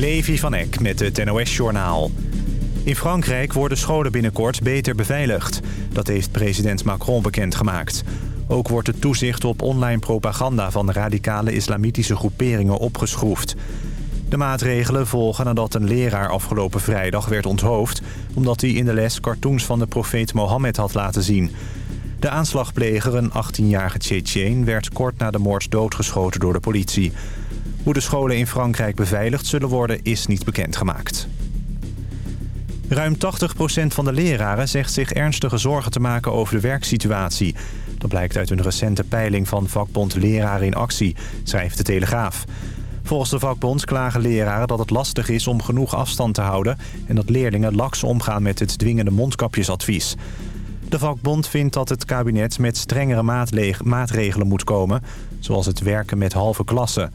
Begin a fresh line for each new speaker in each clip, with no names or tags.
Levi van Eck met het NOS-journaal. In Frankrijk worden scholen binnenkort beter beveiligd. Dat heeft president Macron bekendgemaakt. Ook wordt het toezicht op online propaganda van radicale islamitische groeperingen opgeschroefd. De maatregelen volgen nadat een leraar afgelopen vrijdag werd onthoofd... omdat hij in de les cartoons van de profeet Mohammed had laten zien. De aanslagpleger, een 18-jarige Tsjetsjeen, werd kort na de moord doodgeschoten door de politie. Hoe de scholen in Frankrijk beveiligd zullen worden is niet bekendgemaakt. Ruim 80% van de leraren zegt zich ernstige zorgen te maken over de werksituatie. Dat blijkt uit een recente peiling van vakbond Leraren in Actie, schrijft de Telegraaf. Volgens de vakbond klagen leraren dat het lastig is om genoeg afstand te houden... en dat leerlingen laks omgaan met het dwingende mondkapjesadvies. De vakbond vindt dat het kabinet met strengere maatregelen moet komen... zoals het werken met halve klassen...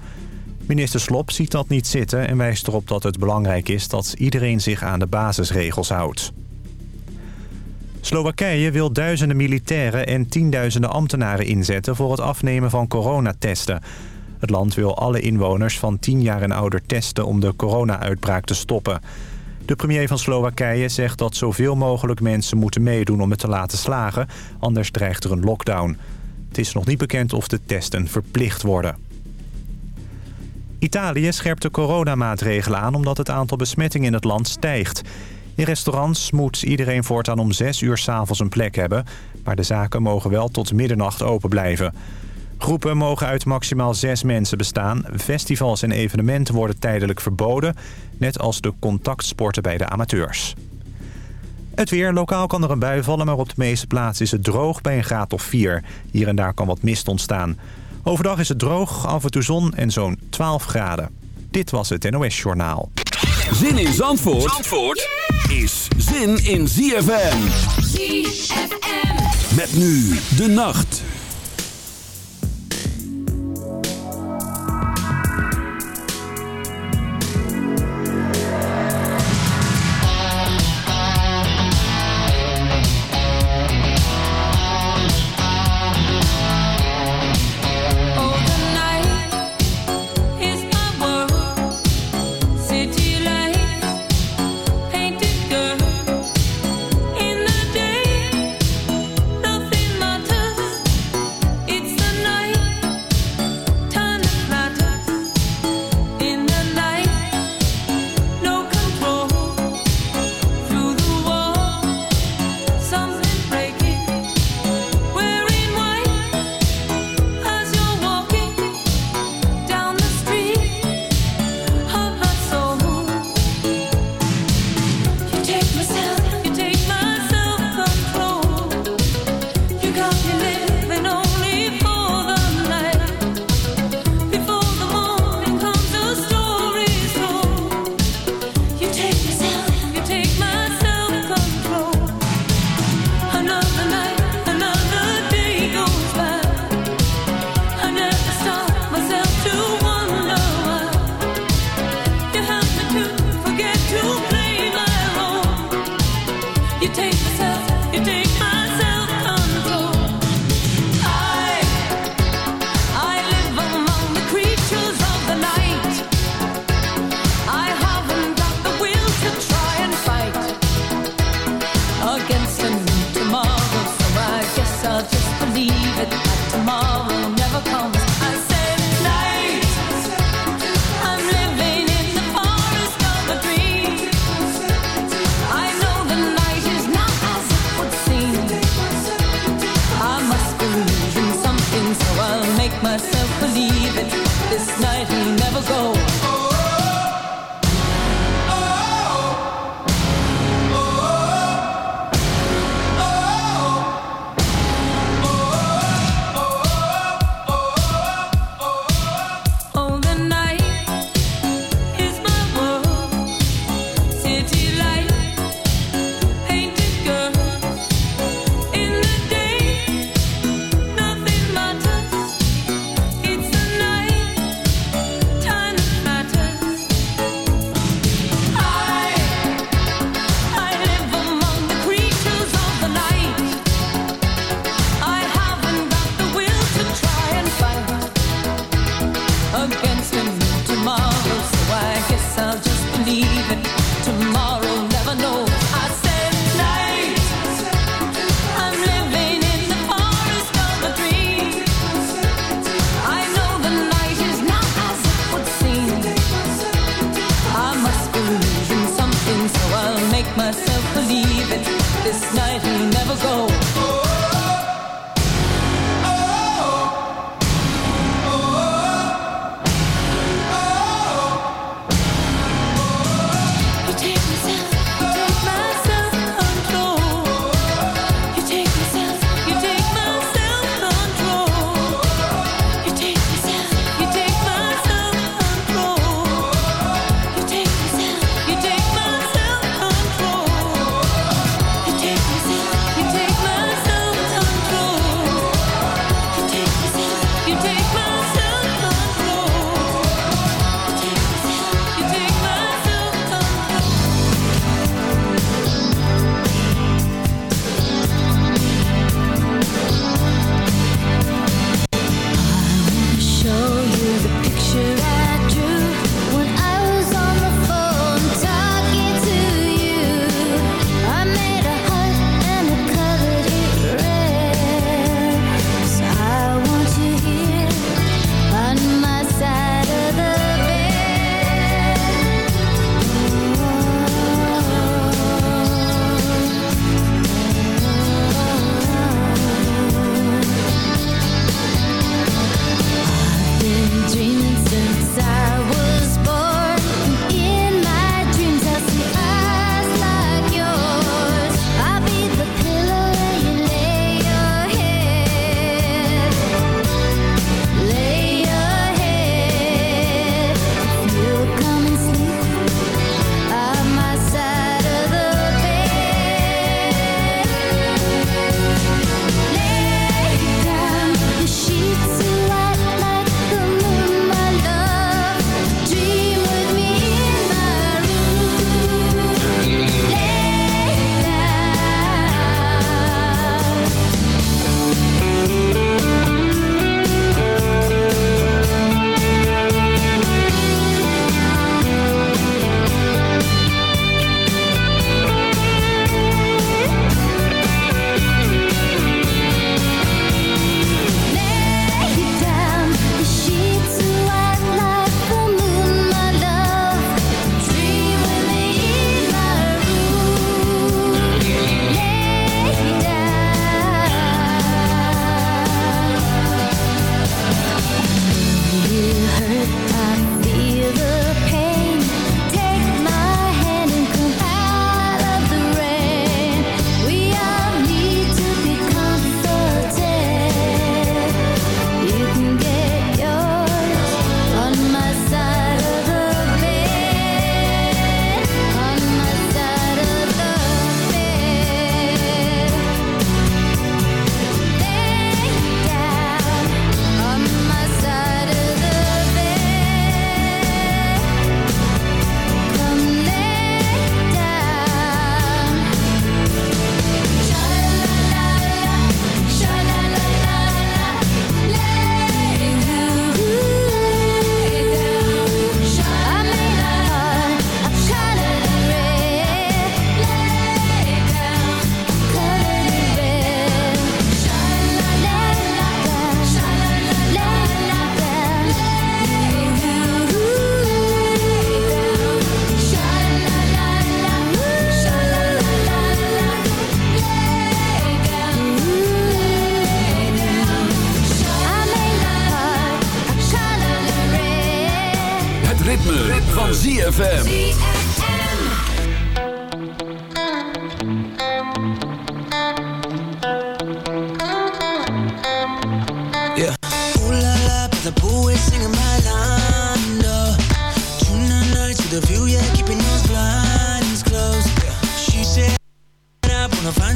Minister Slop ziet dat niet zitten en wijst erop dat het belangrijk is dat iedereen zich aan de basisregels houdt. Slowakije wil duizenden militairen en tienduizenden ambtenaren inzetten voor het afnemen van coronatesten. Het land wil alle inwoners van 10 jaar en ouder testen om de corona-uitbraak te stoppen. De premier van Slowakije zegt dat zoveel mogelijk mensen moeten meedoen om het te laten slagen, anders dreigt er een lockdown. Het is nog niet bekend of de testen verplicht worden. Italië scherpt de coronamaatregelen aan omdat het aantal besmettingen in het land stijgt. In restaurants moet iedereen voortaan om 6 uur s'avonds een plek hebben... maar de zaken mogen wel tot middernacht open blijven. Groepen mogen uit maximaal zes mensen bestaan. Festivals en evenementen worden tijdelijk verboden... net als de contactsporten bij de amateurs. Het weer. Lokaal kan er een bui vallen, maar op de meeste plaatsen is het droog bij een graad of 4. Hier en daar kan wat mist ontstaan. Overdag is het droog, af en toe zon en zo'n 12 graden. Dit was het NOS Journaal.
Zin in Zandvoort, Zandvoort is zin in ZFM. ZFM. Met nu de nacht.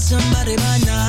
somebody by now.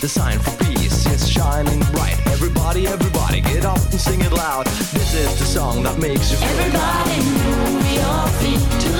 The sign for peace is shining bright. Everybody, everybody, get up and sing it loud. This is the song that makes you feel Everybody, move your feet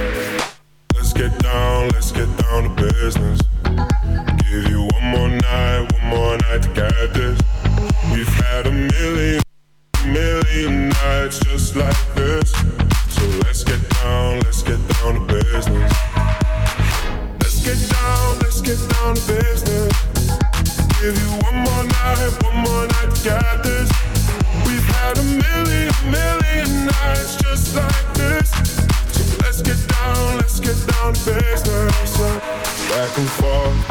business.
back and forth.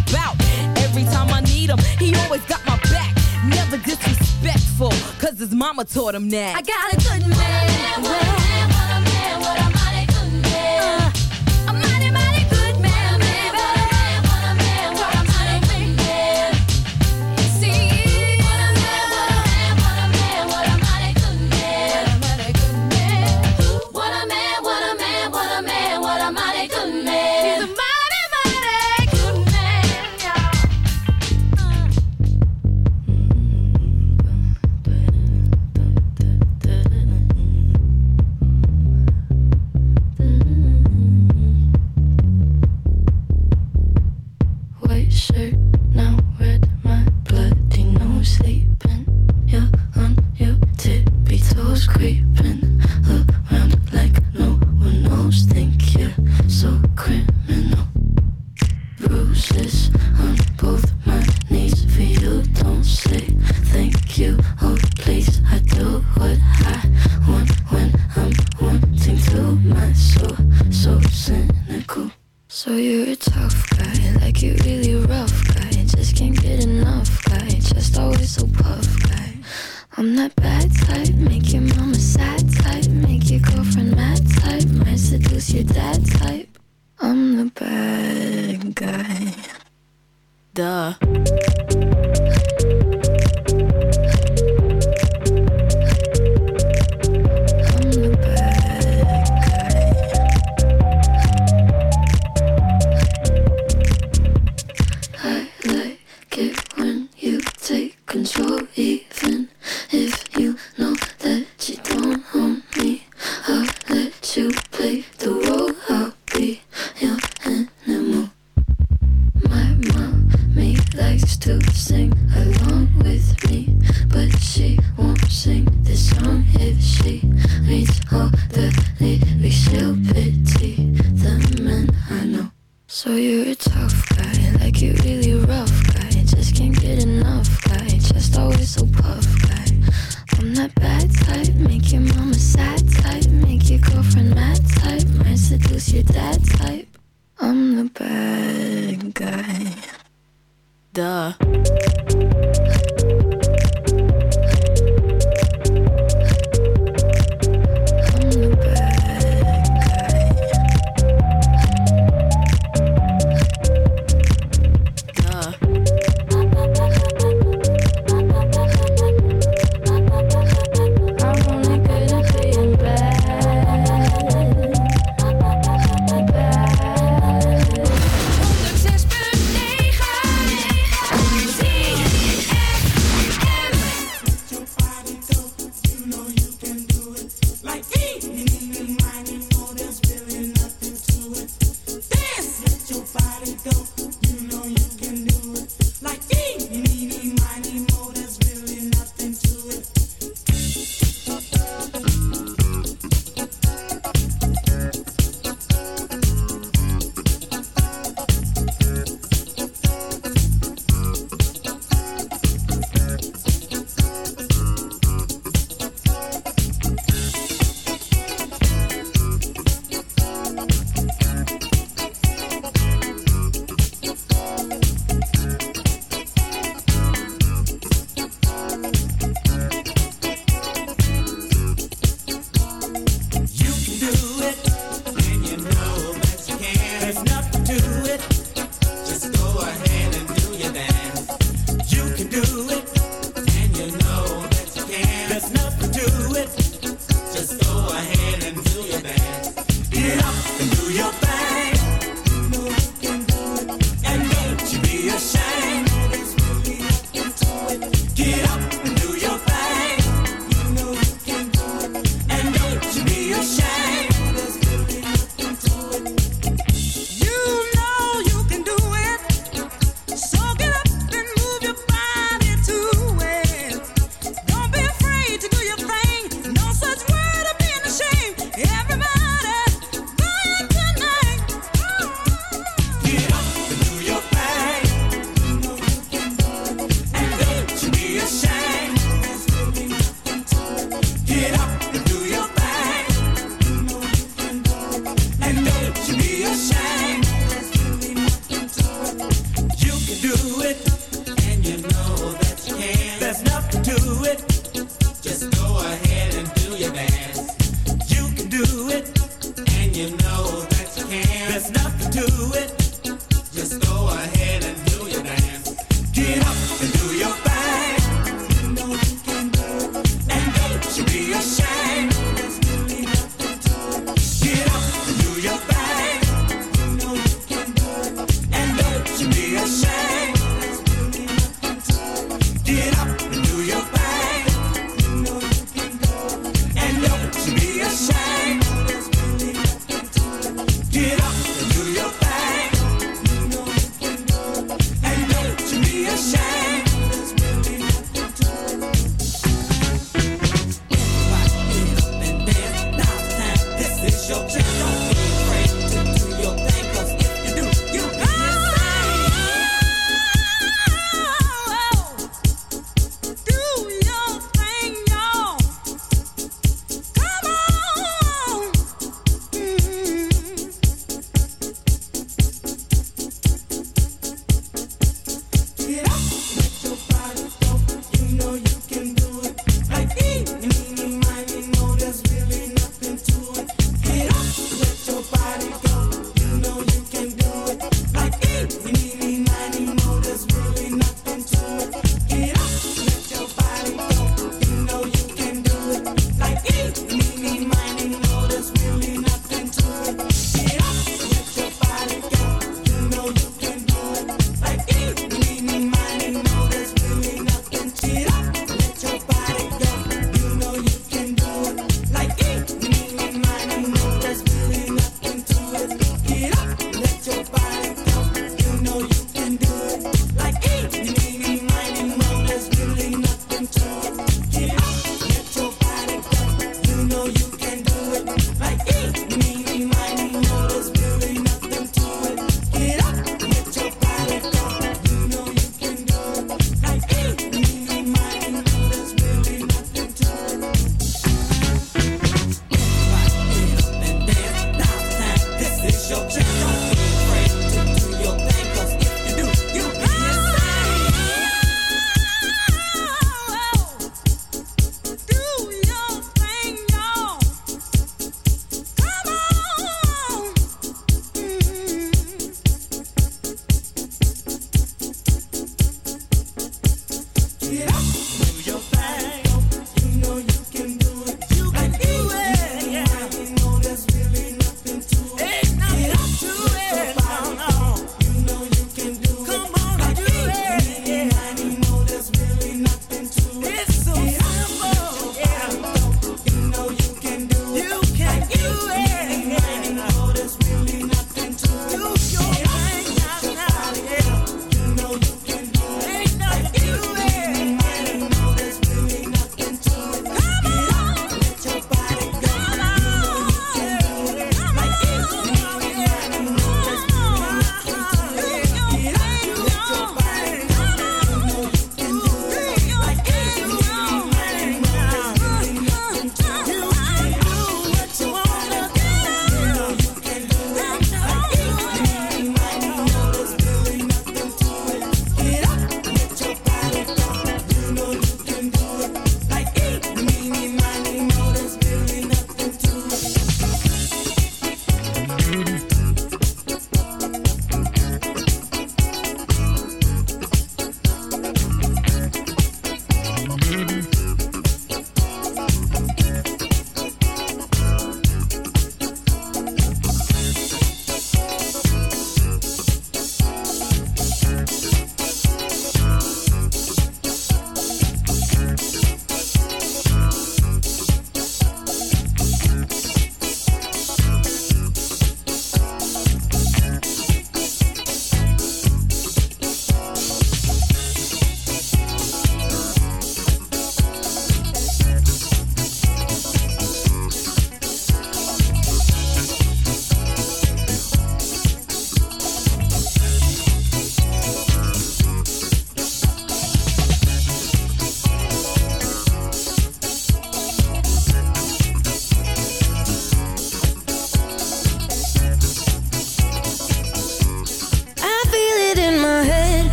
His mama taught him that.
I got a good man.
What a man, what a man, what a mighty good man.
A
I'm that bad type, make your mama sad type, make your girlfriend mad type, might seduce your dad type.